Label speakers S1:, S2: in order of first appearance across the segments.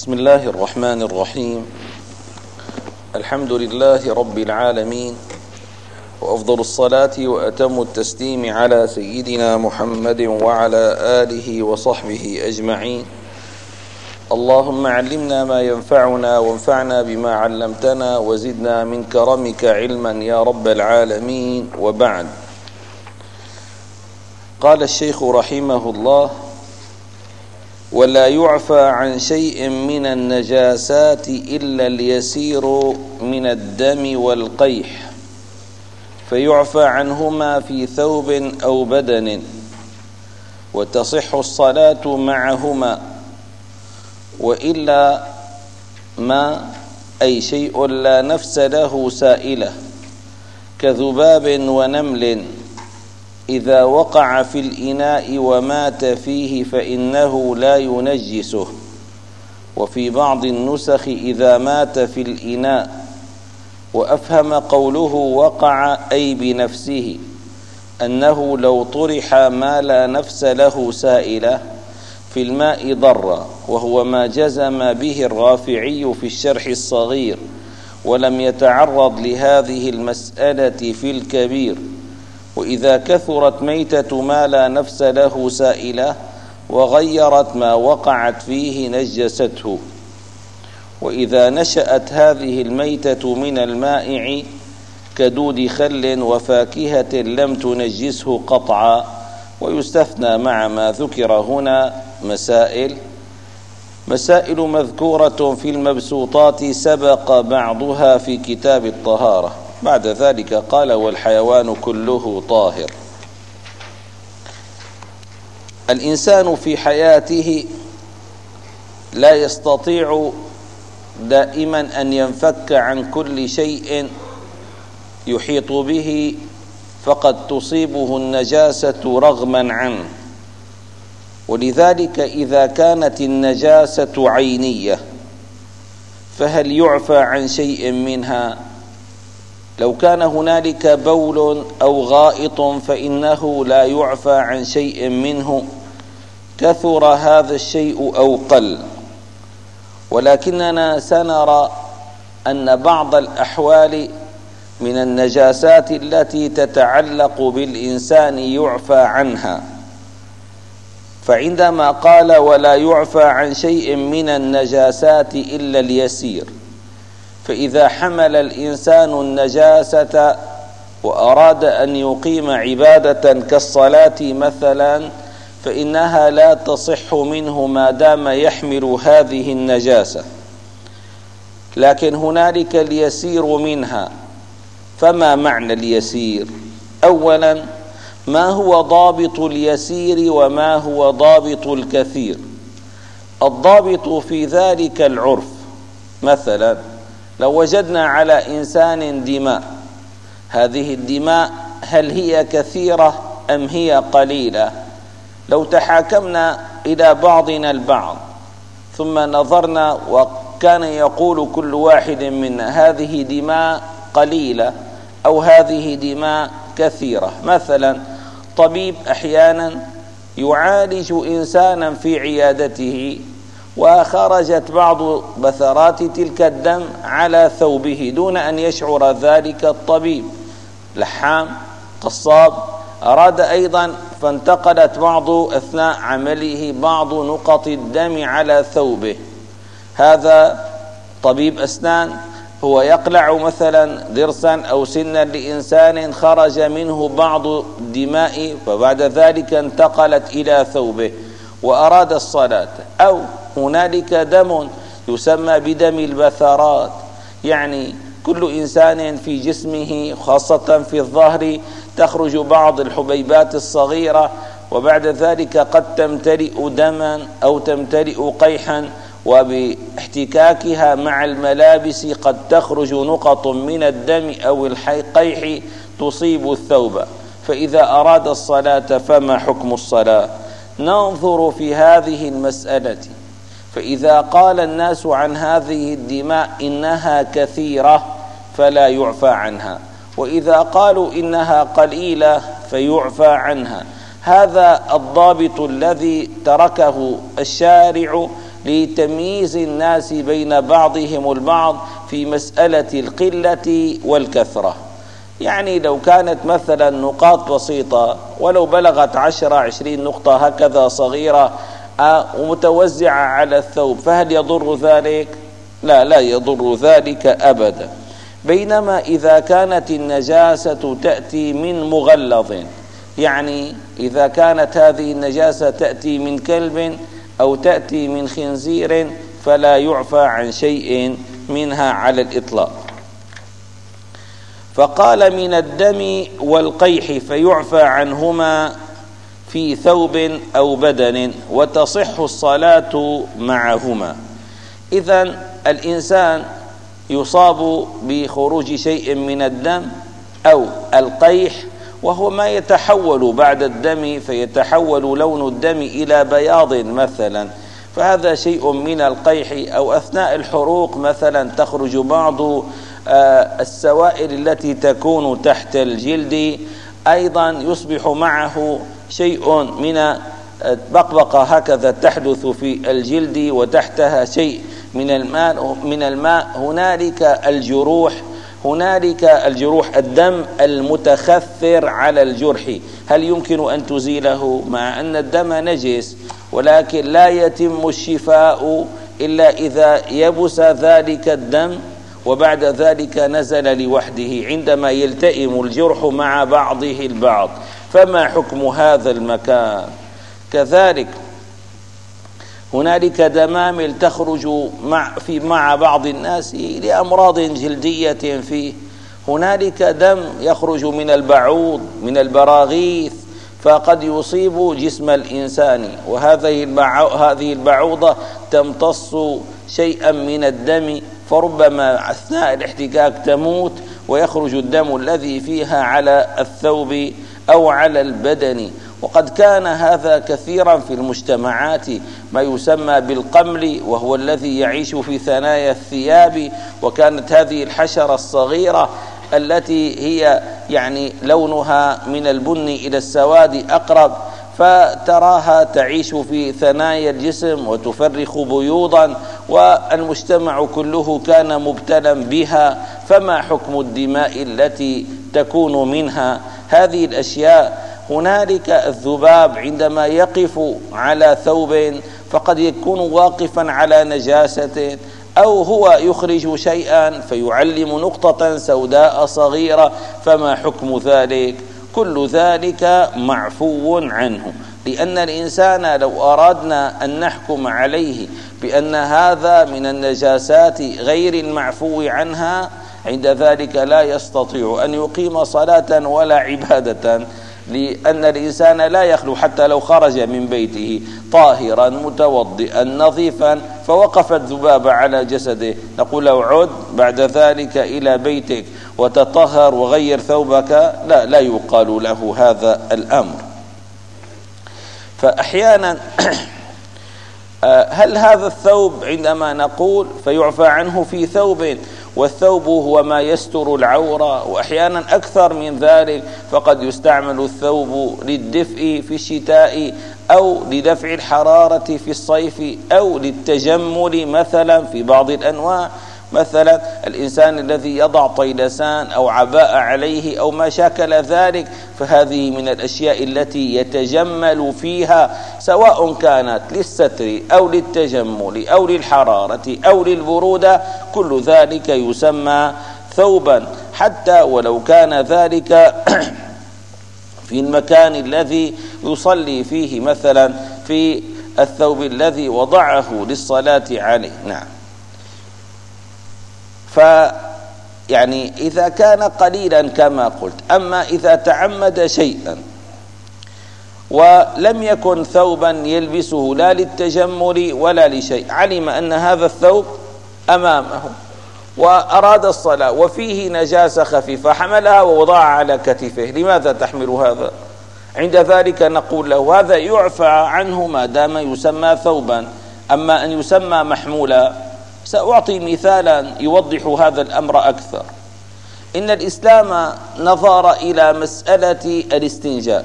S1: بسم الله الرحمن الرحيم. الحمد لله رب العالمين وأفضل الصلاة وأتم التسليم على سيدنا محمد وعلى آله وصحبه أجمعين. اللهم علمنا ما ينفعنا وانفعنا بما علمتنا وزدنا من كرمك علما يا رب العالمين. وبعد. قال الشيخ رحمه الله ولا يعفى عن شيء من النجاسات إلا اليسير من الدم والقيح. فيعفى عنهما في ثوب أو بدن وتصح الصلاة معهما وإلا ما أي شيء لا نفس له سائلة كذباب ونمل. إذا وقع في الإناء ومات فيه فإنه لا ينجسه. وفي بعض النسخ إذا مات في الإناء. وأفهم قوله وقع أي بنفسه أنه لو طرح ما لا نفس له سائلة في الماء ضر وهو ما جزم به الرافعي في الشرح الصغير ولم يتعرض لهذه المسألة في الكبير. وإذا كثرت ميتة ما لا نفس له سائلة وغيرت ما وقعت فيه نجسته. وإذا نشأت هذه الميتة من المائع كدود خل وفاكهة لم تنجسه قطعا ويستثنى مع ما ذكر هنا مسائل. مسائل مذكورة في المبسوطات سبق بعضها في كتاب الطهارة. بعد ذلك قال والحيوان كله طاهر. الإنسان في حياته لا يستطيع دائما أن ينفك عن كل شيء يحيط به فقد تصيبه النجاسة رغما عنه. ولذلك إذا كانت النجاسة عينية فهل يعفى عن شيء منها؟ لو كان هنالك بول أو غائط فإنه لا يعفى عن شيء منه. كثر هذا الشيء أو قل. ولكننا سنرى أن بعض الأحوال من النجاسات التي تتعلق بالإنسان يعفى عنها. فعندما قال ولا يعفى عن شيء من النجاسات إلا اليسير فإذا حمل الإنسان النجاسة وأراد أن يقيم عبادة كالصلاة مثلا فإنها لا تصح منه ما دام يحمل هذه النجاسة. لكن هنالك اليسير منها. فما معنى اليسير؟ أولا ما هو ضابط اليسير وما هو ضابط الكثير؟ الضابط في ذلك العرف. مثلا لو وجدنا على إنسان دماء هذه الدماء هل هي كثيرة أم هي قليلة؟ لو تحاكمنا إلى بعضنا البعض ثم نظرنا وكان يقول كل واحد منا هذه دماء قليلة أو هذه دماء كثيرة. مثلا طبيب أحيانا يعالج إنسانا في عيادته وخرجت بعض بثرات تلك الدم على ثوبه دون أن يشعر ذلك الطبيب. لحام قصاب. أراد أيضا فانتقلت بعض أثناء عمله بعض نقط الدم على ثوبه. هذا طبيب أسنان هو يقلع مثلا ضرسا أو سنا لإنسان خرج منه بعض الدماء فبعد ذلك انتقلت إلى ثوبه وأراد الصلاة. أو هنالك دم يسمى بدم البثرات. يعني كل إنسان في جسمه خاصة في الظهر تخرج بعض الحبيبات الصغيرة وبعد ذلك قد تمتلئ دما أو تمتلئ قيحا وباحتكاكها مع الملابس قد تخرج نقط من الدم أو القيح تصيب الثوب. فإذا أراد الصلاة فما حكم الصلاة؟ ننظر في هذه المسألة. فإذا قال الناس عن هذه الدماء إنها كثيرة فلا يعفى عنها. وإذا قالوا إنها قليلة فيعفى عنها. هذا الضابط الذي تركه الشارع لتمييز الناس بين بعضهم البعض في مسألة القلة والكثرة. يعني لو كانت مثلا نقاط بسيطة ولو بلغت عشرة عشرين نقطة هكذا صغيرة ومتوزعة على الثوب. فهل يضر ذلك؟ لا لا يضر ذلك أبدا. بينما إذا كانت النجاسة تأتي من مغلظ يعني إذا كانت هذه النجاسة تأتي من كلب أو تأتي من خنزير فلا يعفى عن شيء منها على الإطلاق. فقال من الدم والقيح فيعفى عنهما في ثوب أو بدن وتصح الصلاة معهما. إذا الإنسان يصاب بخروج شيء من الدم أو القيح وهو ما يتحول بعد الدم فيتحول لون الدم إلى بياض مثلا. فهذا شيء من القيح أو أثناء الحروق مثلا تخرج بعض آه، السوائل التي تكون تحت الجلد. أيضا يصبح معه شيء من بقبقة هكذا تحدث في الجلد وتحتها شيء من الماء من الماء. هنالك الجروح هنالك الجروح الدم المتخثر على الجرح. هل يمكن أن تزيله؟ مع أن الدم نجس ولكن لا يتم الشفاء إلا إذا يبس ذلك الدم وبعد ذلك نزل لوحده. عندما يلتئم الجرح مع بعضه البعض فما حكم هذا المكان؟ كذلك هنالك دمامل تخرج مع في مع بعض الناس لأمراض جلدية فيه. هنالك دم يخرج من البعوض من البراغيث فقد يصيب جسم الإنسان. وهذه هذه البعوضة تمتص شيئا من الدم فربما أثناء الاحتكاك تموت ويخرج الدم الذي فيها على الثوب أو على البدن. وقد كان هذا كثيرا في المجتمعات ما يسمى بالقمل وهو الذي يعيش في ثنايا الثياب. وكانت هذه الحشرة الصغيرة التي هي يعني لونها من البن إلى السواد أقرب فتراها تعيش في ثنايا الجسم وتفرخ بيوضا. والمجتمع كله كان مبتلا بها. فما حكم الدماء التي تكون منها؟ هذه الأشياء هنالك الذباب عندما يقف على ثوب فقد يكون واقفا على نجاسة أو هو يخرج شيئا فيعلم نقطة سوداء صغيرة فما حكم ذلك؟ كل ذلك معفو عنه. لأن الإنسان لو أردنا أن نحكم عليه بأن هذا من النجاسات غير المعفو عنها عند ذلك لا يستطيع أن يقيم صلاة ولا عبادة لأن الإنسان لا يخلو حتى لو خرج من بيته طاهرا متوضئا نظيفا فوقفت ذبابة على جسده. نقول له عد بعد ذلك إلى بيتك وتطهر وغير ثوبك. لا لا يقال له هذا الأمر. فأحيانا هل هذا الثوب عندما نقول فيعفى عنه في ثوب؟ والثوب هو ما يستر العورة وأحيانا أكثر من ذلك فقد يستعمل الثوب للدفء في الشتاء أو لدفع الحرارة في الصيف أو للتجمل مثلا في بعض الأنواع. مثلا الإنسان الذي يضع طيلسان أو عباء عليه أو ما شاكل ذلك فهذه من الأشياء التي يتجمل فيها سواء كانت للستر أو للتجمل أو للحرارة أو للبرودة كل ذلك يسمى ثوبا. حتى ولو كان ذلك في المكان الذي يصلي فيه مثلا في الثوب الذي وضعه للصلاة عليه. نعم. ف يعني إذا كان قليلا كما قلت أما إذا تعمد شيئا ولم يكن ثوبا يلبسه لا للتجمل ولا لشيء علم أن هذا الثوب أمامه وأراد الصلاة وفيه نجاسة خفيفة حملها ووضعها على كتفه لماذا تحمل هذا؟ عند ذلك نقول له هذا يعفى عنه ما دام يسمى ثوبا أما أن يسمى محمولا سأعطي مثالا يوضح هذا الأمر أكثر. إن الإسلام نظر إلى مسألة الاستنجاء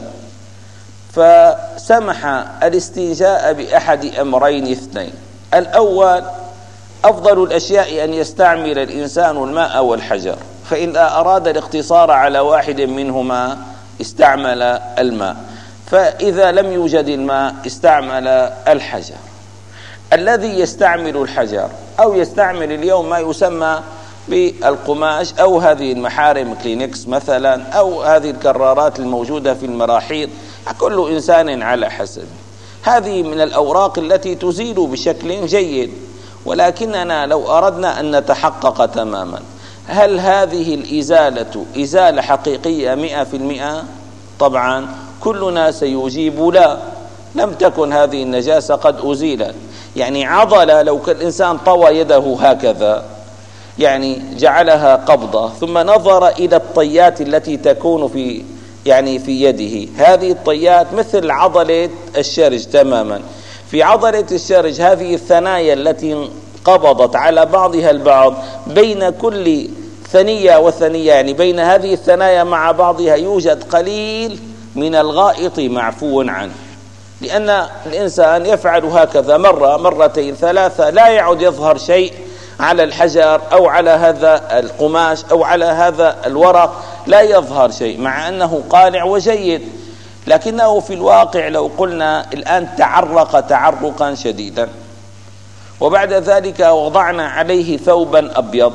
S1: فسمح الاستنجاء بأحد أمرين اثنين. الأول أفضل الأشياء أن يستعمل الإنسان الماء والحجر فإن أراد الاقتصار على واحد منهما استعمل الماء فإذا لم يوجد الماء استعمل الحجر. الذي يستعمل الحجر أو يستعمل اليوم ما يسمى بالقماش أو هذه المحارم كلينكس مثلا أو هذه الكرارات الموجودة في المراحيض كل إنسان على حسب. هذه من الأوراق التي تزيل بشكل جيد ولكننا لو أردنا أن نتحقق تماما هل هذه الإزالة إزالة حقيقية مئة في المئة؟ طبعا كلنا سيجيب لا. لم تكن هذه النجاسة قد أزيلت. يعني عضل لو كان الإنسان طوى يده هكذا يعني جعلها قبضة ثم نظر إلى الطيات التي تكون في يعني في يده. هذه الطيات مثل عضلة الشرج تماما. في عضلة الشرج هذه الثنايا التي قبضت على بعضها البعض بين كل ثنية وثنية يعني بين هذه الثنايا مع بعضها يوجد قليل من الغائط معفو عنه. لأن الإنسان يفعل هكذا مرة مرتين ثلاثة لا يعد يظهر شيء على الحجر أو على هذا القماش أو على هذا الورق لا يظهر شيء مع أنه قانع وجيد. لكنه في الواقع لو قلنا الآن تعرق تعرقا شديدا. وبعد ذلك وضعنا عليه ثوبا أبيض.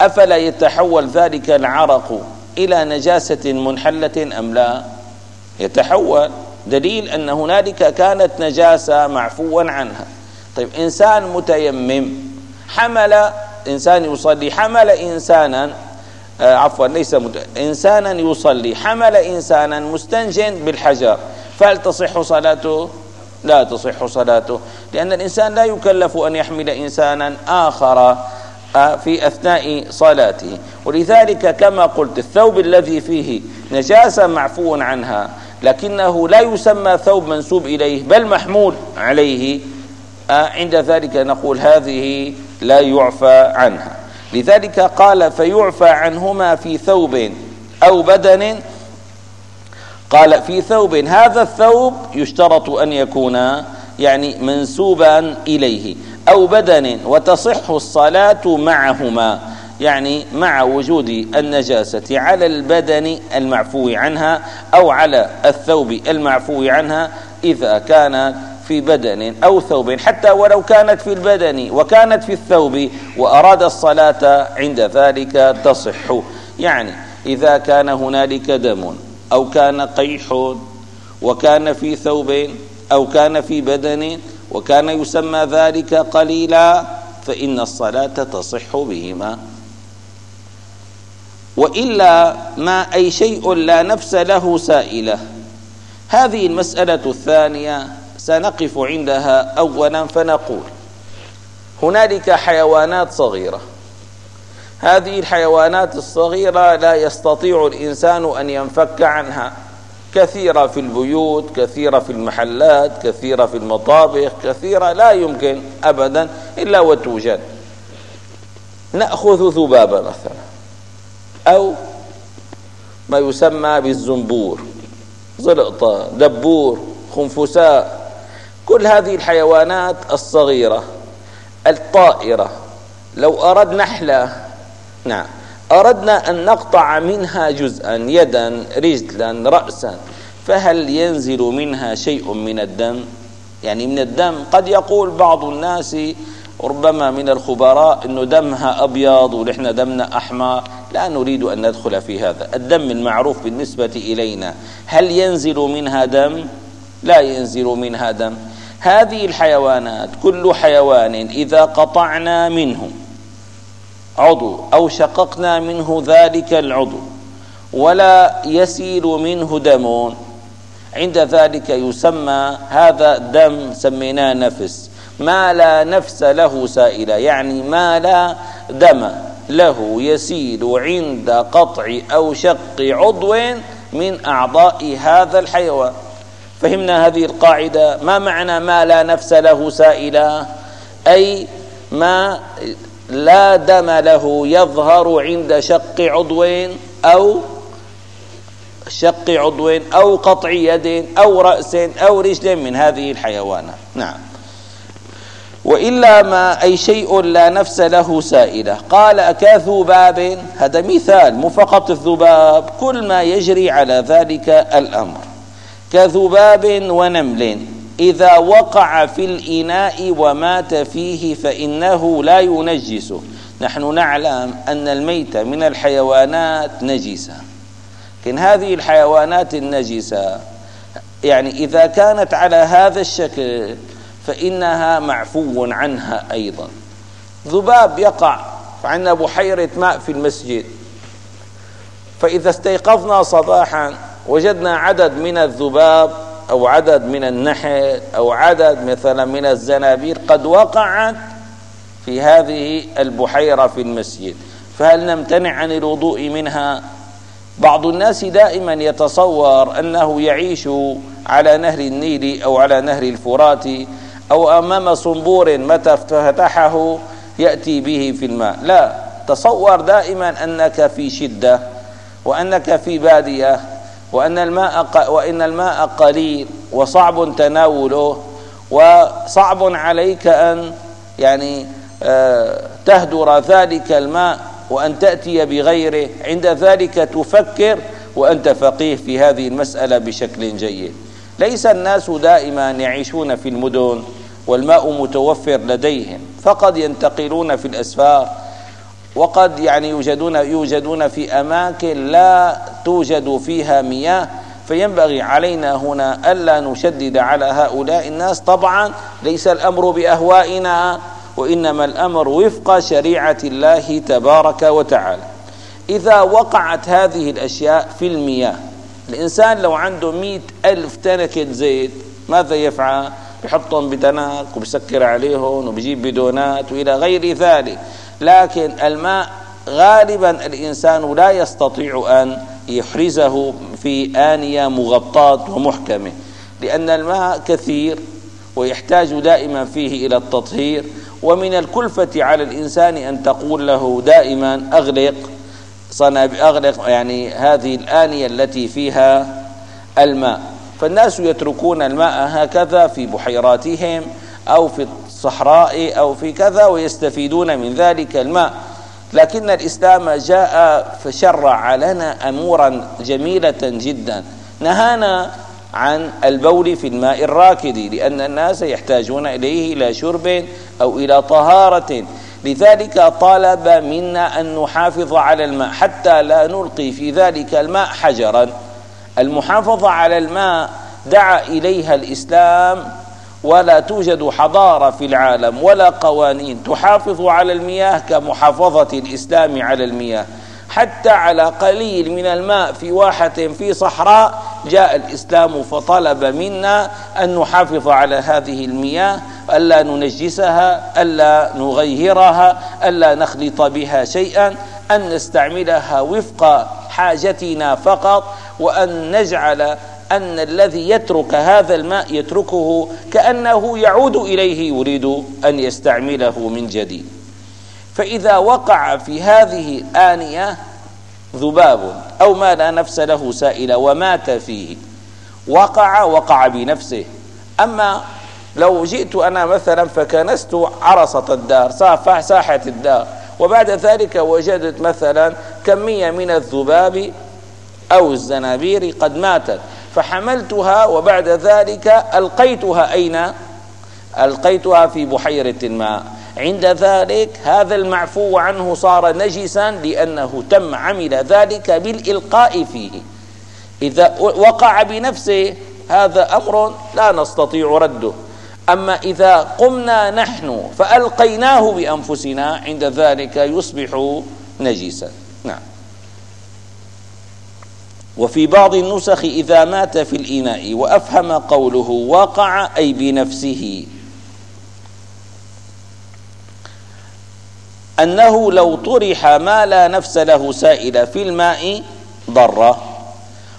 S1: أفلا يتحول ذلك العرق إلى نجاسة منحلة أم لا؟ يتحول. دليل أن هنالك كانت نجاسة معفوا عنها. طيب إنسان متيمم حمل إنسان يصلي حمل إنسانا آه عفوا ليس. إنسانا يصلي حمل إنسانا مستنجن بالحجر. فهل تصح صلاته؟ لا تصح صلاته لأن الإنسان لا يكلف أن يحمل إنسانا آخر آه، في أثناء صلاته. ولذلك كما قلت الثوب الذي فيه نجاسة معفو عنها لكنه لا يسمى ثوب منسوب إليه بل محمول عليه. آه، عند ذلك نقول هذه لا يعفى عنها. لذلك قال فيعفى عنهما في ثوب أو بدن. قال في ثوب هذا الثوب يشترط أن يكون يعني منسوبا إليه أو بدن وتصح الصلاة معهما. يعني مع وجود النجاسة على البدن المعفو عنها أو على الثوب المعفو عنها إذا كانت في بدن أو ثوب. حتى ولو كانت في البدن وكانت في الثوب وأراد الصلاة عند ذلك تصح. يعني إذا كان هنالك دم أو كان قيح وكان في ثوب أو كان في بدن وكان يسمى ذلك قليلا فإن الصلاة تصح بهما. وإلا ما أي شيء لا نفس له سائلة. هذه المسألة الثانية سنقف عندها أولا فنقول هنالك حيوانات صغيرة. هذه الحيوانات الصغيرة لا يستطيع الإنسان أن ينفك عنها. كثيرة في البيوت كثيرة في المحلات كثيرة في المطابخ كثيرة لا يمكن أبدا إلا وتوجد. نأخذ ذبابة مثلا. أو ما يسمى بالزنبور زلقطة دبور خنفساء كل هذه الحيوانات الصغيرة الطائرة. لو أرد نحلة نعم أردنا أن نقطع منها جزءا يدا رجلا رأسا فهل ينزل منها شيء من الدم؟ يعني من الدم قد يقول بعض الناس ربما من الخبراء أنه دمها أبيض ونحن دمنا أحمر. لا نريد أن ندخل في هذا. الدم المعروف بالنسبة إلينا. هل ينزل منها دم؟ لا ينزل منها دم. هذه الحيوانات كل حيوان إذا قطعنا منه عضو أو شققنا منه ذلك العضو ولا يسيل منه دم. عند ذلك يسمى هذا دم سميناه نفس. ما لا نفس له سائلة. يعني ما لا دم له يسيل عند قطع أو شق عضو من أعضاء هذا الحيوان. فهمنا هذه القاعدة. ما معنى ما لا نفس له سائلة؟ أي ما لا دم له يظهر عند شق عضو أو شق عضو أو قطع يد أو رأس أو رجل من هذه الحيوانات. نعم. وإلا ما أي شيء لا نفس له سائلة. قال كذباب هذا مثال مو فقط الذباب كل ما يجري على ذلك الأمر. كذباب ونمل. إذا وقع في الإناء ومات فيه فإنه لا ينجسه نحن نعلم أن الميت من الحيوانات نجسة. لكن هذه الحيوانات النجسة يعني إذا كانت على هذا الشكل فإنها معفو عنها أيضا. ذباب يقع عندنا بحيرة ماء في المسجد. فإذا استيقظنا صباحا وجدنا عدد من الذباب أو عدد من النحل أو عدد مثلا من الزنابير قد وقعت في هذه البحيرة في المسجد. فهل نمتنع عن الوضوء منها؟ بعض الناس دائما يتصور أنه يعيش على نهر النيل أو على نهر الفرات أو أمام صنبور متى فتحه يأتي به في الماء. لا تصور دائما أنك في شدة وأنك في بادية وأن الماء وإن الماء قليل وصعب تناوله وصعب عليك أن يعني آه، تهدر ذلك الماء وأن تأتي بغيره. عند ذلك تفكر وأنت فقيه في هذه المسألة بشكل جيد. ليس الناس دائما يعيشون في المدن والماء متوفر لديهم فقد ينتقلون في الأسفار وقد يعني يوجدون يوجدون في أماكن لا توجد فيها مياه فينبغي علينا هنا ألا نشدد على هؤلاء الناس. طبعا ليس الأمر بأهوائنا وإنما الأمر وفق شريعة الله تبارك وتعالى. إذا وقعت هذه الأشياء في المياه الإنسان لو عنده مئة ألف تنكة زيت ماذا يفعل؟ بحطهم بتنك وبسكر عليهم وبجيب بدونات وإلى غير ذلك. لكن الماء غالبا الإنسان لا يستطيع أن يحرزه في آنية مغطاة ومحكمة لأن الماء كثير ويحتاج دائما فيه إلى التطهير. ومن الكلفة على الإنسان أن تقول له دائما أغلق أغلق يعني هذه الآنية التي فيها الماء. فالناس يتركون الماء هكذا في بحيراتهم أو في الصحراء أو في كذا ويستفيدون من ذلك الماء. لكن الإسلام جاء فشرع لنا أمورا جميلة جدا. نهانا عن البول في الماء الراكد لأن الناس يحتاجون إليه إلى شرب أو إلى طهارة. لذلك طالب منا أن نحافظ على الماء حتى لا نلقي في ذلك الماء حجرا. المحافظة على الماء دعا إليها الإسلام ولا توجد حضارة في العالم ولا قوانين تحافظ على المياه كمحافظة الإسلام على المياه. حتى على قليل من الماء في واحة في صحراء جاء الإسلام فطلب منا أن نحافظ على هذه المياه ألا ننجسها ألا نغيرها ألا نخلط بها شيئا أن نستعملها وفق حاجتنا فقط وأن نجعل أن الذي يترك هذا الماء يتركه كأنه يعود إليه يريد أن يستعمله من جديد. فإذا وقع في هذه الآنية ذباب أو ما لا نفس له سائلة ومات فيه وقع وقع بنفسه. أما لو جئت أنا مثلا فكنست عرصة الدار ساحة الدار وبعد ذلك وجدت مثلا كمية من الذباب أو الزنابير قد ماتت فحملتها وبعد ذلك ألقيتها أين؟ ألقيتها في بحيرة الماء عند ذلك هذا المعفو عنه صار نجسا لأنه تم عمل ذلك بالإلقاء فيه. إذا وقع بنفسه هذا أمر لا نستطيع رده. أما إذا قمنا نحن فألقيناه بأنفسنا عند ذلك يصبح نجسا. نعم. وفي بعض النسخ إذا مات في الإناء وأفهم قوله وقع أي بنفسه. أنه لو طرح ما لا نفس له سائل في الماء ضر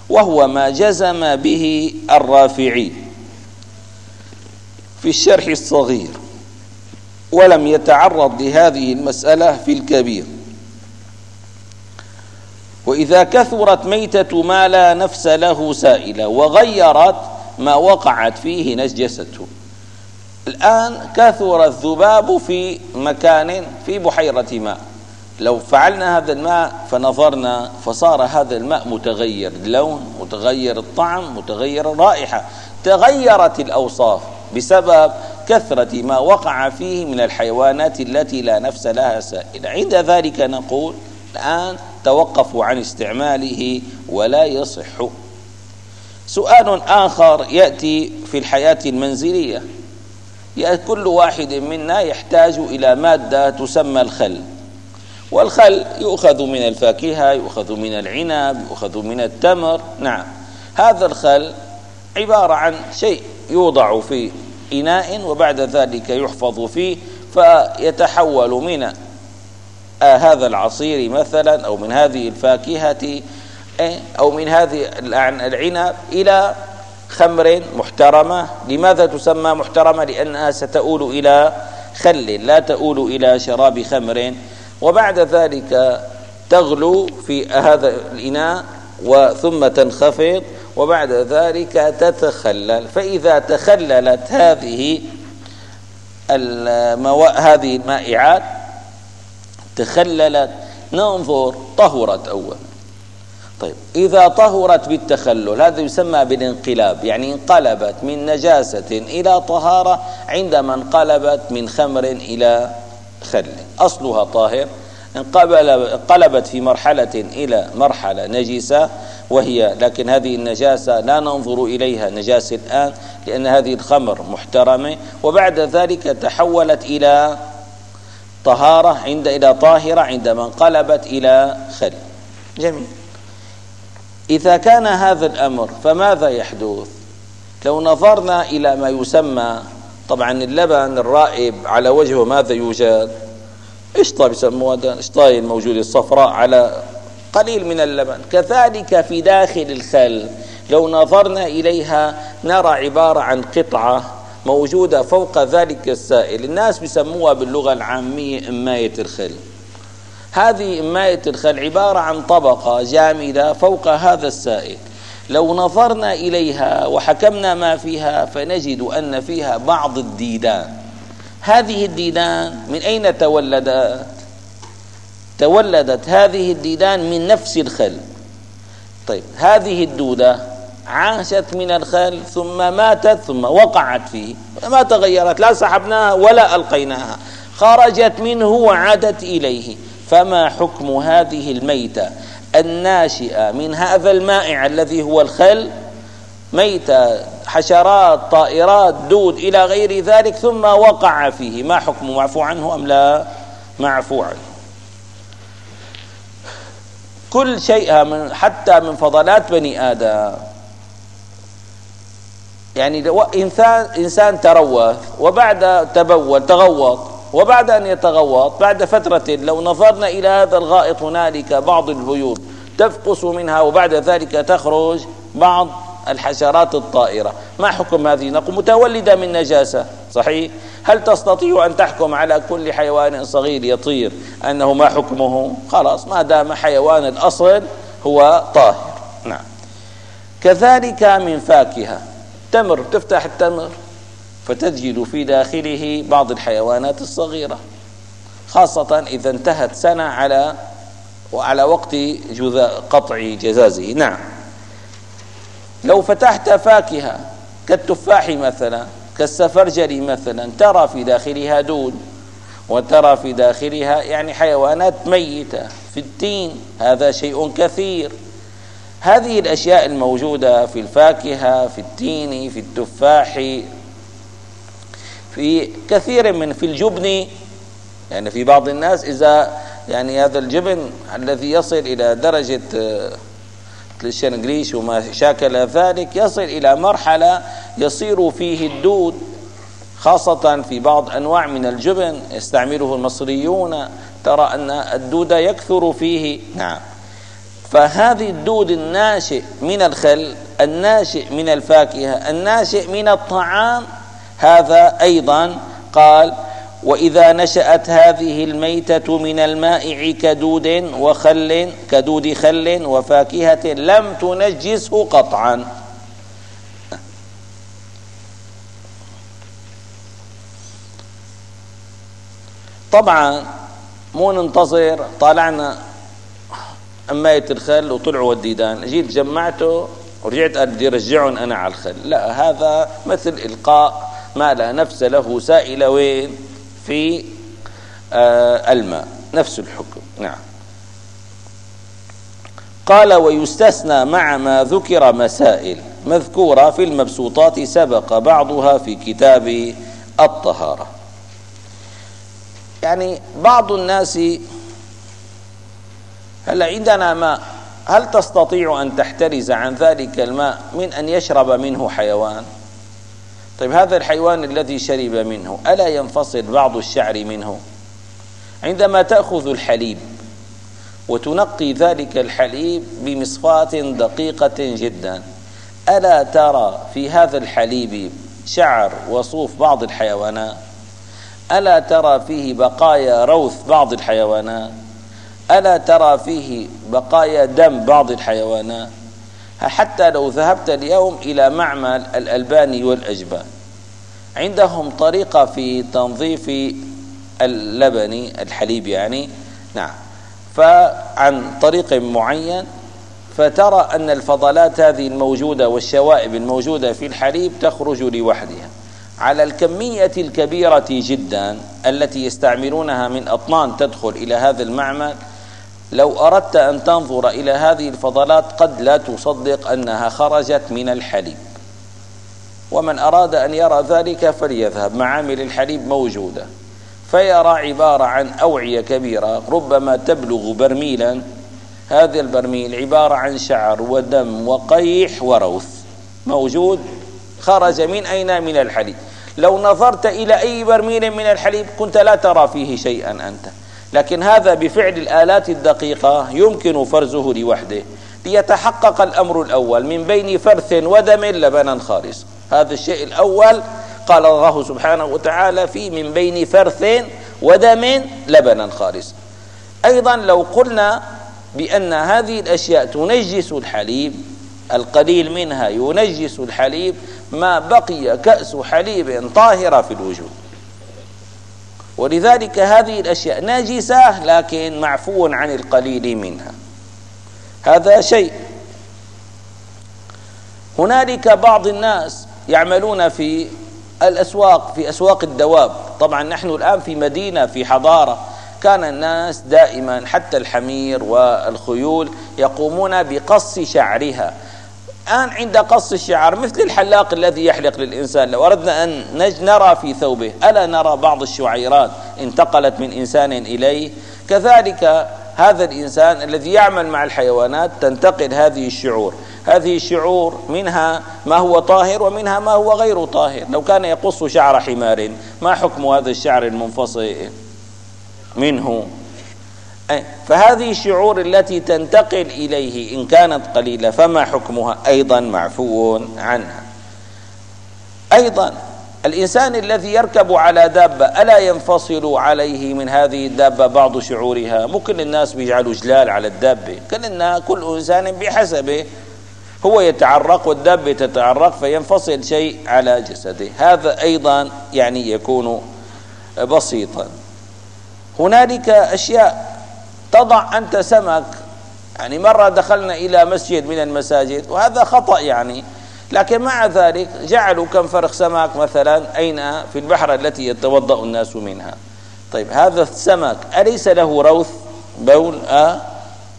S1: وهو ما جزم به الرافعي. في الشرح الصغير ولم يتعرض لهذه المسألة في الكبير. وإذا كثرت ميتة ما لا نفس له سائلة وغيرت ما وقعت فيه نجسته. الآن كثر الذباب في مكان في بحيرة ماء لو فعلنا هذا الماء فنظرنا فصار هذا الماء متغير اللون متغير الطعم متغير الرائحة. تغيرت الأوصاف. بسبب كثرة ما وقع فيه من الحيوانات التي لا نفس لها سائلة عند ذلك نقول الآن توقفوا عن استعماله ولا يصح. سؤال آخر يأتي في الحياة المنزلية. كل واحد منا يحتاج إلى مادة تسمى الخل. والخل يؤخذ من الفاكهة يؤخذ من العنب يؤخذ من التمر. نعم هذا الخل عبارة عن شيء يوضع في إناء وبعد ذلك يحفظ فيه فيتحول من آه هذا العصير مثلا أو من هذه الفاكهة إيه، أو من هذه العنب إلى خمر محترمة. لماذا تسمى محترمة؟ لأنها ستؤول إلى خل لا تؤول إلى شراب خمر. وبعد ذلك تغلو في هذا الإناء وثم تنخفض. وبعد ذلك تتخلل. فإذا تخللت هذه المو... هذه المائعات تخللت ننظر طهرت أولا طيب إذا طهرت بالتخلل هذا يسمى بالانقلاب يعني انقلبت من نجاسة إلى طهارة عندما انقلبت من خمر إلى خل. أصلها طاهر انقلبت في مرحلة إلى مرحلة نجسة وهي لكن هذه النجاسة لا ننظر إليها نجاسة الآن لأن هذه الخمر محترمة. وبعد ذلك تحولت إلى طهارة عند إلى طاهرة عندما انقلبت إلى خل. جميل. إذا كان هذا الأمر فماذا يحدث؟ لو نظرنا إلى ما يسمى طبعا اللبن الرائب على وجهه ماذا يوجد؟ قشطة بيسموها قشطة الموجودة الصفراء على قليل من اللبن. كذلك في داخل الخل لو نظرنا إليها نرى عبارة عن قطعة موجودة فوق ذلك السائل. الناس بيسموها باللغة العامية إماية الخل. هذه إماية الخل عبارة عن طبقة جامدة فوق هذا السائل. لو نظرنا إليها وحكمنا ما فيها فنجد أن فيها بعض الديدان. هذه الديدان من أين تولدت تولدت هذه الديدان من نفس الخل. طيب هذه الدودة عاشت من الخل ثم ماتت ثم وقعت فيه. ما تغيرت لا سحبناها ولا ألقيناها. خرجت منه وعادت إليه. فما حكم هذه الميتة الناشئة من هذا المائع الذي هو الخل؟ ميتة حشرات طائرات دود إلى غير ذلك ثم وقع فيه. ما حكم؟ معفو عنه أم لا؟ معفو عنه. كل شيء من حتى من فضلات بني آدم. يعني إنسان إنسان تروث وبعد تبول تغوط وبعد أن يتغوط بعد فترة لو نظرنا إلى هذا الغائط هنالك بعض البيوت تفقس منها وبعد ذلك تخرج بعض الحشرات الطائرة. ما حكم هذه؟ نقول متولدة من نجاسة. صحيح؟ هل تستطيع أن تحكم على كل حيوان صغير يطير أنه ما حكمه؟ خلاص ما دام حيوان الأصل هو طاهر. نعم. كذلك من فاكهة. تمر تفتح التمر فتجد في داخله بعض الحيوانات الصغيرة. خاصة إذا انتهت سنة على وعلى وقت قطع جزازه. نعم. لو فتحت فاكهة كالتفاح مثلا كالسفرجل مثلا ترى في داخلها دود وترى في داخلها يعني حيوانات ميتة في التين هذا شيء كثير. هذه الأشياء الموجودة في الفاكهة في التين في التفاح في كثير من في الجبن يعني في بعض الناس إذا يعني هذا الجبن الذي يصل إلى درجة الشنغليش وما شاكل ذلك يصل إلى مرحلة يصير فيه الدود خاصة في بعض أنواع من الجبن يستعمله المصريون ترى أن الدود يكثر فيه. نعم. فهذه الدود الناشئ من الخل الناشئ من الفاكهة الناشئ من الطعام هذا أيضا قال وإذا نشأت هذه الميتة من المائع كدود وخل كدود خل وفاكهة لم تنجسه قطعا. طبعا مو ننتظر طالعنا أماية الخل وطلعوا الديدان. جيت جمعته ورجعت بدي رجعهم أنا على الخل. لا هذا مثل إلقاء ما لا نفس له سائل وين؟ في آه الماء. نفس الحكم. نعم. قال ويستثنى مع ما ذكر مسائل مذكورة في المبسوطات سبق بعضها في كتاب الطهارة. يعني بعض الناس هلا عندنا ماء؟ هل تستطيع أن تحترز عن ذلك الماء من أن يشرب منه حيوان؟ طيب هذا الحيوان الذي شرب منه ألا ينفصل بعض الشعر منه؟ عندما تأخذ الحليب وتنقي ذلك الحليب بمصفاة دقيقة جدا ألا ترى في هذا الحليب شعر وصوف بعض الحيوانات؟ ألا ترى فيه بقايا روث بعض الحيوانات؟ ألا ترى فيه بقايا دم بعض الحيوانات؟ حتى لو ذهبت اليوم إلى معمل الألباني والأجبان. عندهم طريقة في تنظيف اللبن الحليب يعني. نعم. فعن طريق معين فترى أن الفضلات هذه الموجودة والشوائب الموجودة في الحليب تخرج لوحدها. على الكمية الكبيرة جدا التي يستعملونها من أطنان تدخل إلى هذا المعمل لو أردت أن تنظر إلى هذه الفضلات قد لا تصدق أنها خرجت من الحليب. ومن أراد أن يرى ذلك فليذهب معامل الحليب موجودة. فيرى عبارة عن أوعية كبيرة ربما تبلغ برميلا. هذا البرميل عبارة عن شعر ودم وقيح وروث. موجود خرج من أين؟ من الحليب. لو نظرت إلى أي برميل من الحليب كنت لا ترى فيه شيئا أنت. لكن هذا بفعل الآلات الدقيقة يمكن فرزه لوحده. ليتحقق الأمر الأول من بين فرث ودم لبنا خالص. هذا الشيء الأول قال الله سبحانه وتعالى في من بين فرث ودم لبنا خالص. أيضا لو قلنا بأن هذه الأشياء تنجس الحليب القليل منها ينجس الحليب ما بقي كأس حليب طاهرة في الوجود. ولذلك هذه الأشياء ناجسة لكن معفو عن القليل منها. هذا شيء. هنالك بعض الناس يعملون في الأسواق في أسواق الدواب. طبعا نحن الآن في مدينة في حضارة. كان الناس دائما حتى الحمير والخيول يقومون بقص شعرها. الآن عند قص الشعر مثل الحلاق الذي يحلق للإنسان لو أردنا أن نرى في ثوبه ألا نرى بعض الشعيرات انتقلت من إنسان إليه؟ كذلك هذا الإنسان الذي يعمل مع الحيوانات تنتقل هذه الشعور. هذه الشعور منها ما هو طاهر ومنها ما هو غير طاهر. لو كان يقص شعر حمار ما حكم هذا الشعر المنفصل منه؟ فهذه الشعور التي تنتقل إليه إن كانت قليلة فما حكمها؟ أيضا معفو عنها. أيضا الإنسان الذي يركب على دابة ألا ينفصل عليه من هذه الدابة بعض شعورها؟ مو كل الناس بيجعلوا جلال على الدابة. كل كل إنسان بحسبه هو يتعرق والدابة تتعرق فينفصل شيء على جسده. هذا أيضا يعني يكون بسيطا. هنالك أشياء تضع أنت سمك. يعني مرة دخلنا إلى مسجد من المساجد وهذا خطأ يعني. لكن مع ذلك جعلوا كم فرخ سمك مثلا أين؟ في البحر التي يتوضأ الناس منها. طيب هذا السمك أليس له روث بول؟ آه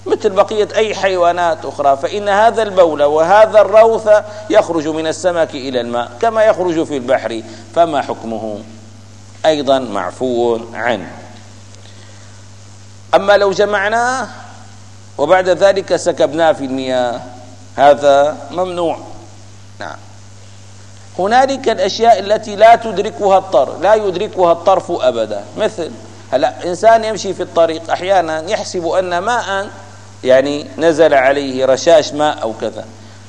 S1: مثل بقية أي حيوانات أخرى. فإن هذا البول وهذا الروث يخرج من السمك إلى الماء كما يخرج في البحر. فما حكمه؟ أيضا معفو عنه. أما لو جمعناه وبعد ذلك سكبناه في المياه. هذا ممنوع. نعم. هنالك الأشياء التي لا تدركها الطر لا يدركها الطرف أبدا. مثل هلا إنسان يمشي في الطريق أحيانا يحسب أن ماء يعني نزل عليه رشاش ماء أو كذا.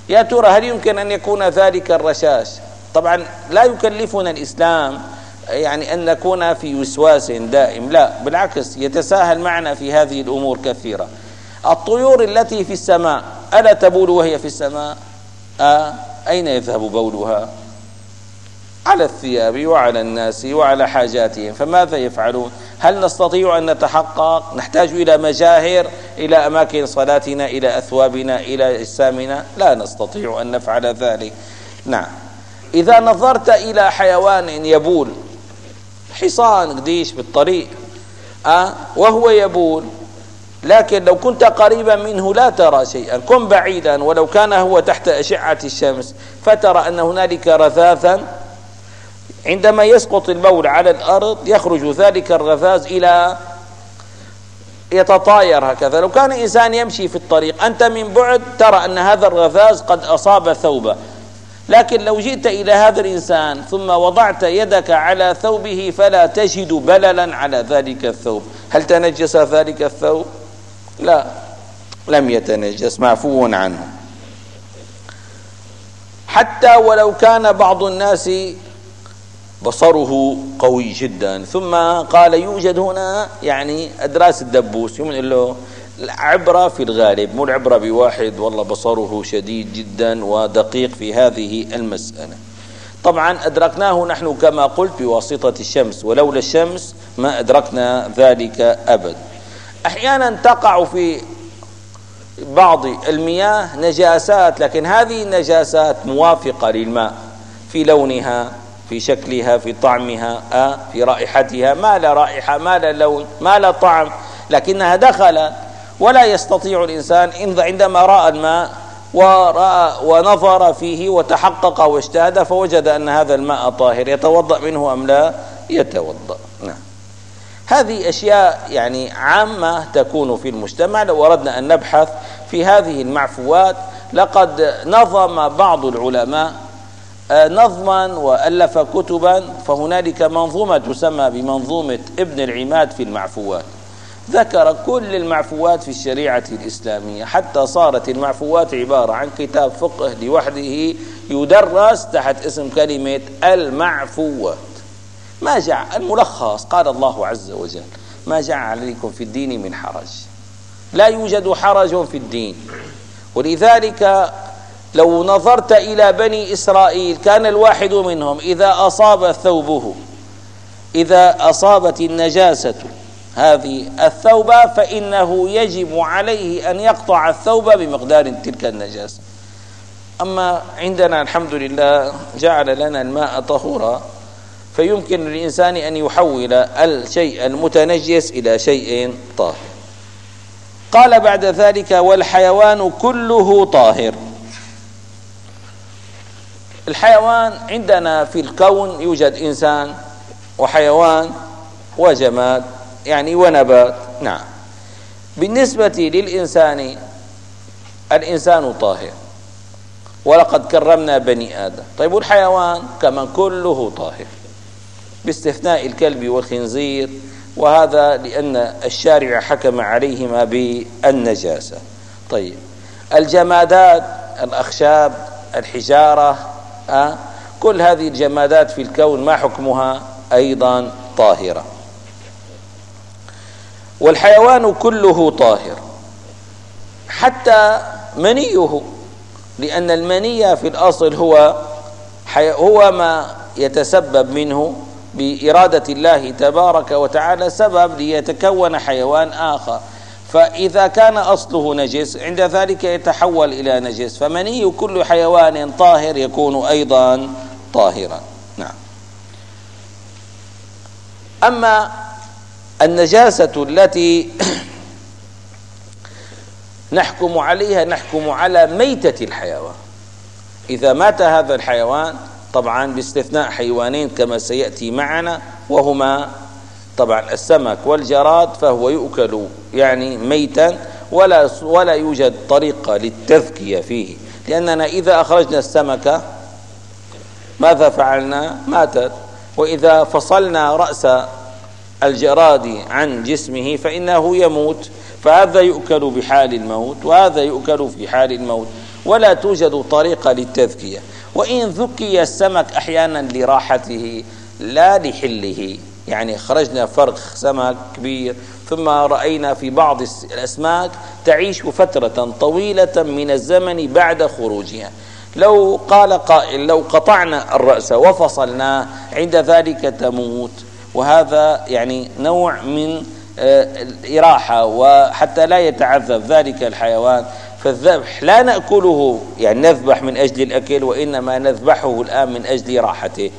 S1: يا ترى هل يمكن أن يكون ذلك الرشاش؟ طبعا لا يكلفنا الإسلام يعني أن نكون في وسواس دائم. لا بالعكس يتساهل معنا في هذه الأمور كثيرة. الطيور التي في السماء ألا تبول وهي في السماء؟ آه أين يذهب بولها؟ على الثياب وعلى الناس وعلى حاجاتهم. فماذا يفعلون؟ هل نستطيع أن نتحقق؟ نحتاج إلى مجاهر إلى أماكن صلاتنا إلى أثوابنا إلى إسامنا لا نستطيع أن نفعل ذلك. نعم. إذا نظرت إلى حيوان يبول حصان قديش بالطريق أه؟ وهو يبول. لكن لو كنت قريبا منه لا ترى شيئا. كن بعيدا. ولو كان هو تحت أشعة الشمس. فترى أن هنالك رذاذا عندما يسقط البول على الأرض يخرج ذلك الرذاذ إلى يتطاير هكذا. لو كان إنسان يمشي في الطريق أنت من بعد ترى أن هذا الرذاذ قد أصاب ثوبه. لكن لو جئت إلى هذا الإنسان ثم وضعت يدك على ثوبه فلا تجد بللا على ذلك الثوب. هل تنجس ذلك الثوب؟ لا. لم يتنجس معفو عنه. حتى ولو كان بعض الناس بصره قوي جدا ثم قال يوجد هنا يعني أدراس الدبوس يقول له العبرة في الغالب مو العبرة بواحد والله بصره شديد جدا ودقيق في هذه المسألة. طبعا أدركناه نحن كما قلت بواسطة الشمس ولولا الشمس ما أدركنا ذلك أبدا أحيانا تقع في بعض المياه نجاسات لكن هذه النجاسات موافقة للماء في لونها في شكلها في طعمها آه في رائحتها. ما لا رائحة ما لا لون ما لا طعم لكنها دخلت ولا يستطيع الإنسان عندما رأى الماء ورأى ونظر فيه وتحقق واجتهد فوجد أن هذا الماء طاهر يتوضأ منه أم لا؟ يتوضأ. نعم. هذه أشياء يعني عامة تكون في المجتمع. لو أردنا أن نبحث في هذه المعفوات لقد نظم بعض العلماء آه، نظما وألف كتبا فهنالك منظومة تسمى بمنظومة ابن العماد في المعفوات. ذكر كل المعفوات في الشريعة الإسلامية. حتى صارت المعفوات عبارة عن كتاب فقه لوحده يدرس تحت اسم كلمة المعفوات. ما جعل الملخص قال الله عز وجل ما جعل عليكم في الدين من حرج. لا يوجد حرج في الدين. ولذلك لو نظرت إلى بني إسرائيل كان الواحد منهم إذا أصاب ثوبه إذا أصابت النجاسة هذه الثوب فإنه يجب عليه أن يقطع الثوب بمقدار تلك النجاسة. أما عندنا الحمد لله جعل لنا الماء طهورا فيمكن للإنسان أن يحول الشيء المتنجس إلى شيء طاهر. قال بعد ذلك والحيوان كله طاهر. الحيوان عندنا في الكون يوجد إنسان وحيوان وجماد. يعني ونبات. نعم. بالنسبة للإنسان الإنسان طاهر. ولقد كرمنا بني آدم. طيب والحيوان؟ كمان كله طاهر. باستثناء الكلب والخنزير. وهذا لأن الشارع حكم عليهما بالنجاسة. طيب. الجمادات الأخشاب الحجارة أه؟ كل هذه الجمادات في الكون ما حكمها؟ أيضا طاهرة. والحيوان كله طاهر. حتى منيه لأن المني في الأصل هو هو ما يتسبب منه بإرادة الله تبارك وتعالى سبب ليتكون حيوان آخر. فإذا كان أصله نجس عند ذلك يتحول إلى نجس. فمني كل حيوان طاهر يكون أيضا طاهرا. نعم. أما النجاسة التي نحكم عليها نحكم على ميتة الحيوان. إذا مات هذا الحيوان طبعا باستثناء حيوانين كما سيأتي معنا وهما طبعا السمك والجراد فهو يؤكل يعني ميتا ولا ولا يوجد طريقة للتذكية فيه. لأننا إذا أخرجنا السمكة ماذا فعلنا؟ ماتت. وإذا فصلنا رأس الجراد عن جسمه فإنه يموت فهذا يؤكل بحال الموت وهذا يؤكل في حال الموت. ولا توجد طريقة للتذكية. وإن ذكي السمك أحيانا لراحته لا لحله. يعني خرجنا فرخ سمك كبير ثم رأينا في بعض الأسماك تعيش فترة طويلة من الزمن بعد خروجها. لو قال قائل لو قطعنا الرأس وفصلناه عند ذلك تموت. وهذا يعني نوع من آه، الإراحة وحتى لا يتعذب ذلك الحيوان. فالذبح لا نأكله يعني نذبح من أجل الأكل وإنما نذبحه الآن من أجل راحته.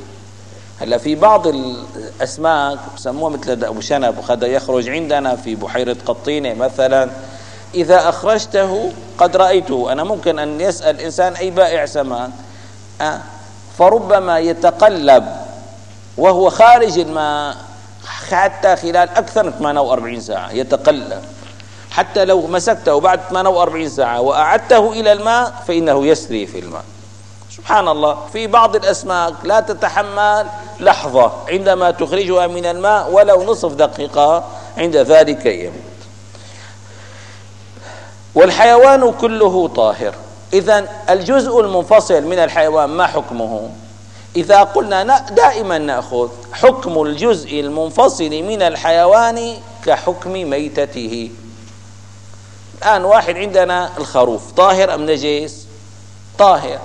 S1: هلا في بعض الأسماك بسموها مثل أبو شنب قد يخرج عندنا في بحيرة قطينة مثلا إذا أخرجته قد رأيته. أنا ممكن أن يسأل إنسان أي بائع سمك أه فربما يتقلب وهو خارج الماء حتى خلال أكثر من 48 ساعة يتقلب. حتى لو مسكته بعد 48 ساعة وأعدته إلى الماء فإنه يسري في الماء. سبحان الله في بعض الأسماك لا تتحمل لحظة عندما تخرجها من الماء ولو نصف دقيقة عند ذلك يموت. والحيوان كله طاهر. إذا الجزء المنفصل من الحيوان ما حكمه؟ إذا قلنا دائما نأخذ حكم الجزء المنفصل من الحيوان كحكم ميتته. الآن واحد عندنا الخروف طاهر أم نجس؟ طاهر.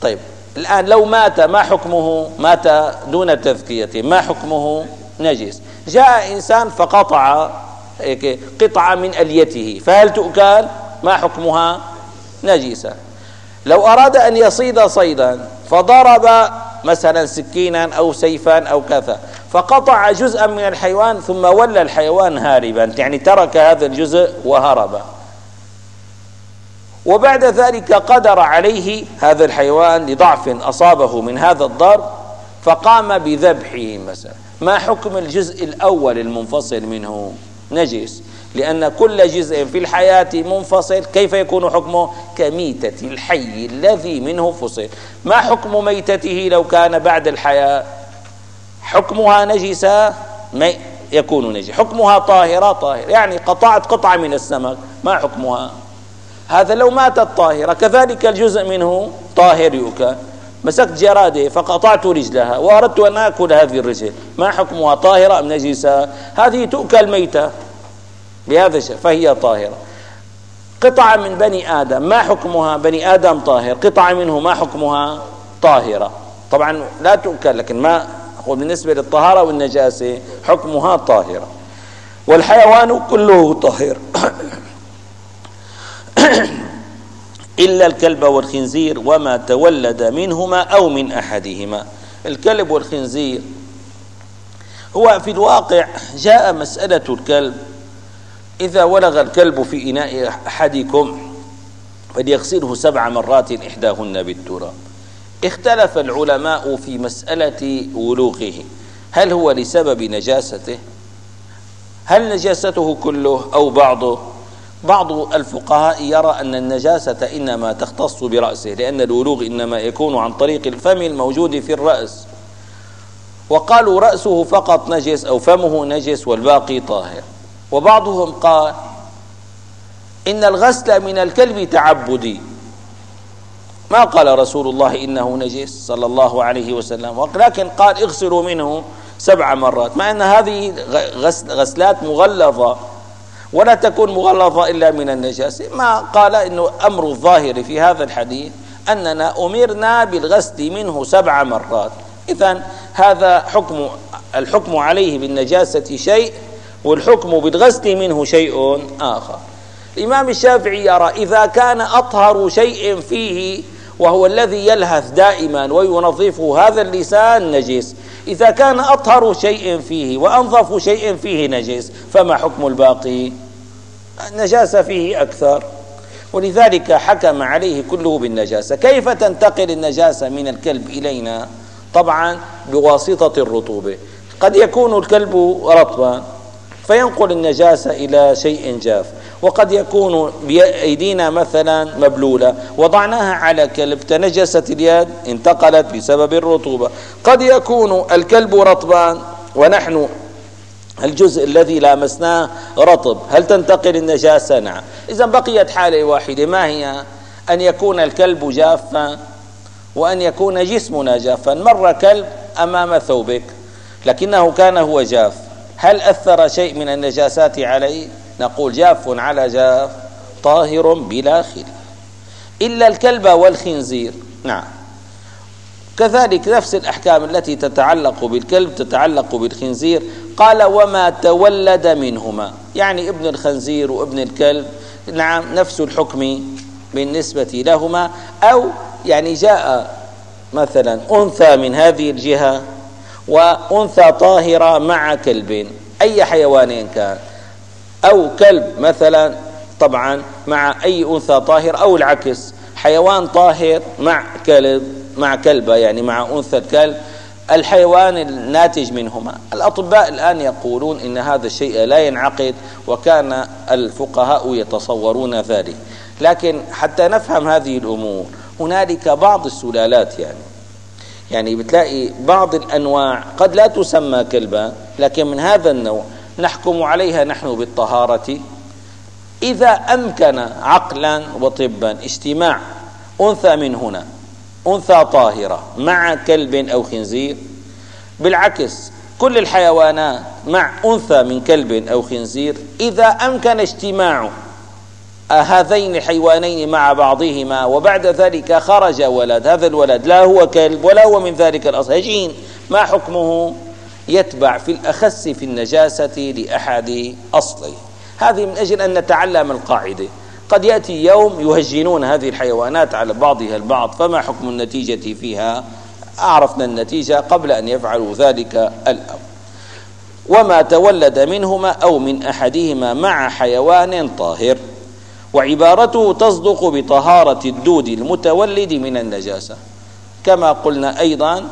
S1: طيب الآن لو مات ما حكمه؟ مات دون تذكية ما حكمه؟ نجس. جاء إنسان فقطع قطعة من أليته فهل تؤكل؟ ما حكمها؟ نجسة. لو أراد أن يصيد صيدا فضرب مثلا سكينا أو سيفا أو كذا فقطع جزءا من الحيوان ثم ولى الحيوان هاربا يعني ترك هذا الجزء وهرب. وبعد ذلك قدر عليه هذا الحيوان لضعف أصابه من هذا الضرب فقام بذبحه مثلا. ما حكم الجزء الأول المنفصل منه؟ نجس. لأن كل جزء في الحياة منفصل. كيف يكون حكمه؟ كميتة الحي الذي منه فصل. ما حكم ميتته لو كان بعد الحياة؟ حكمها نجسة؟ يكون نجس. حكمها طاهرة؟ طاهرة. يعني قطعت قطعة من السمك. ما حكمها؟ هذا لو ماتت طاهرة كذلك الجزء منه طاهر يؤكل. مسكت جرادة فقطعت رجلها وأردت أن آكل هذه الرجل. ما حكمها؟ طاهرة أم نجسة؟ هذه تؤكل ميتة بهذا الشيء فهي طاهرة. قطعة من بني آدم ما حكمها؟ بني آدم طاهر. قطعة منه ما حكمها؟ طاهرة. طبعا لا تؤكل لكن ما أقول بالنسبة للطهارة والنجاسة حكمها طاهرة. والحيوان كله طاهر. إلا الكلب والخنزير وما تولد منهما أو من أحدهما. الكلب والخنزير هو في الواقع جاء مسألة الكلب إذا ولغ الكلب في إناء أحدكم فليغسله سبع مرات إحداهن بالتراب. اختلف العلماء في مسألة ولوغه. هل هو لسبب نجاسته؟ هل نجاسته كله أو بعضه؟ بعض الفقهاء يرى أن النجاسة إنما تختص برأسه لأن الولوغ إنما يكون عن طريق الفم الموجود في الرأس. وقالوا رأسه فقط نجس أو فمه نجس والباقي طاهر. وبعضهم قال إن الغسل من الكلب تعبدي. ما قال رسول الله إنه نجس صلى الله عليه وسلم ولكن قال اغسلوا منه سبع مرات مع أن هذه غسلات مغلظة ولا تكون مغلظة إلا من النجاسة ما قال إنه أمر الظاهر في هذا الحديث أننا أمرنا بالغسل منه سبع مرات. إذا هذا حكم الحكم عليه بالنجاسة شيء والحكم بالغسل منه شيء آخر. الإمام الشافعي يرى إذا كان أطهر شيء فيه وهو الذي يلهث دائما وينظفه هذا اللسان نجس. إذا كان أطهر شيء فيه وأنظف شيء فيه نجس فما حكم الباقي؟ النجاسة فيه أكثر. ولذلك حكم عليه كله بالنجاسة. كيف تنتقل النجاسة من الكلب إلينا؟ طبعا بواسطة الرطوبة. قد يكون الكلب رطبا. فينقل النجاسة إلى شيء جاف. وقد يكون بأيدينا مثلا مبلولة. وضعناها على كلب تنجست اليد انتقلت بسبب الرطوبة. قد يكون الكلب رطبا ونحن الجزء الذي لامسناه رطب. هل تنتقل النجاسة؟ نعم. إذا بقيت حالة واحدة. ما هي؟ أن يكون الكلب جافا وأن يكون جسمنا جافا. مر كلب أمام ثوبك لكنه كان هو جاف. هل أثر شيء من النجاسات عليه نقول جاف على جاف طاهر بلا خلاف. إلا الكلب والخنزير. نعم. كذلك نفس الأحكام التي تتعلق بالكلب تتعلق بالخنزير. قال وما تولد منهما. يعني ابن الخنزير وابن الكلب. نعم نفس الحكم بالنسبة لهما. أو يعني جاء مثلا أنثى من هذه الجهة. وأنثى طاهرة مع كلب. أي حيوان كان. أو كلب مثلا طبعا مع أي أنثى طاهر أو العكس. حيوان طاهر مع كلب مع كلبة يعني مع أنثى الكلب الحيوان الناتج منهما. الأطباء الآن يقولون إن هذا الشيء لا ينعقد وكان الفقهاء يتصورون ذلك. لكن حتى نفهم هذه الأمور هنالك بعض السلالات يعني. يعني بتلاقي بعض الأنواع قد لا تسمى كلبا لكن من هذا النوع نحكم عليها نحن بالطهارة. إذا أمكن عقلا وطبا اجتماع أنثى من هنا أنثى طاهرة مع كلب أو خنزير. بالعكس كل الحيوانات مع أنثى من كلب أو خنزير. إذا أمكن اجتماع هذين الحيوانين مع بعضهما وبعد ذلك خرج ولد. هذا الولد لا هو كلب ولا هو من ذلك الأصل هجين ما حكمه؟ يتبع في الأخس في النجاسة لأحد أصليه هذه من أجل أن نتعلم القاعدة. قد يأتي يوم يهجنون هذه الحيوانات على بعضها البعض فما حكم النتيجة فيها؟ عرفنا النتيجة قبل أن يفعلوا ذلك الأمر. وما تولد منهما أو من أحدهما مع حيوان طاهر. وعبارته تصدق بطهارة الدود المتولد من النجاسة. كما قلنا أيضا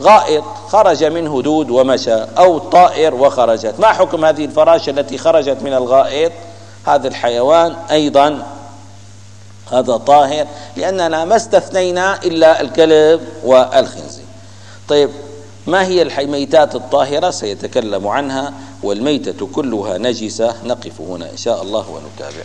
S1: غائط خرج منه دود ومشى أو طائر وخرجت. ما حكم هذه الفراشة التي خرجت من الغائط؟ هذا الحيوان أيضا هذا طاهر لأننا ما استثنينا إلا الكلب والخنزير. طيب ما هي الميتات الطاهرة؟ سيتكلم عنها والميتة كلها نجسة. نقف هنا إن شاء الله ونتابع.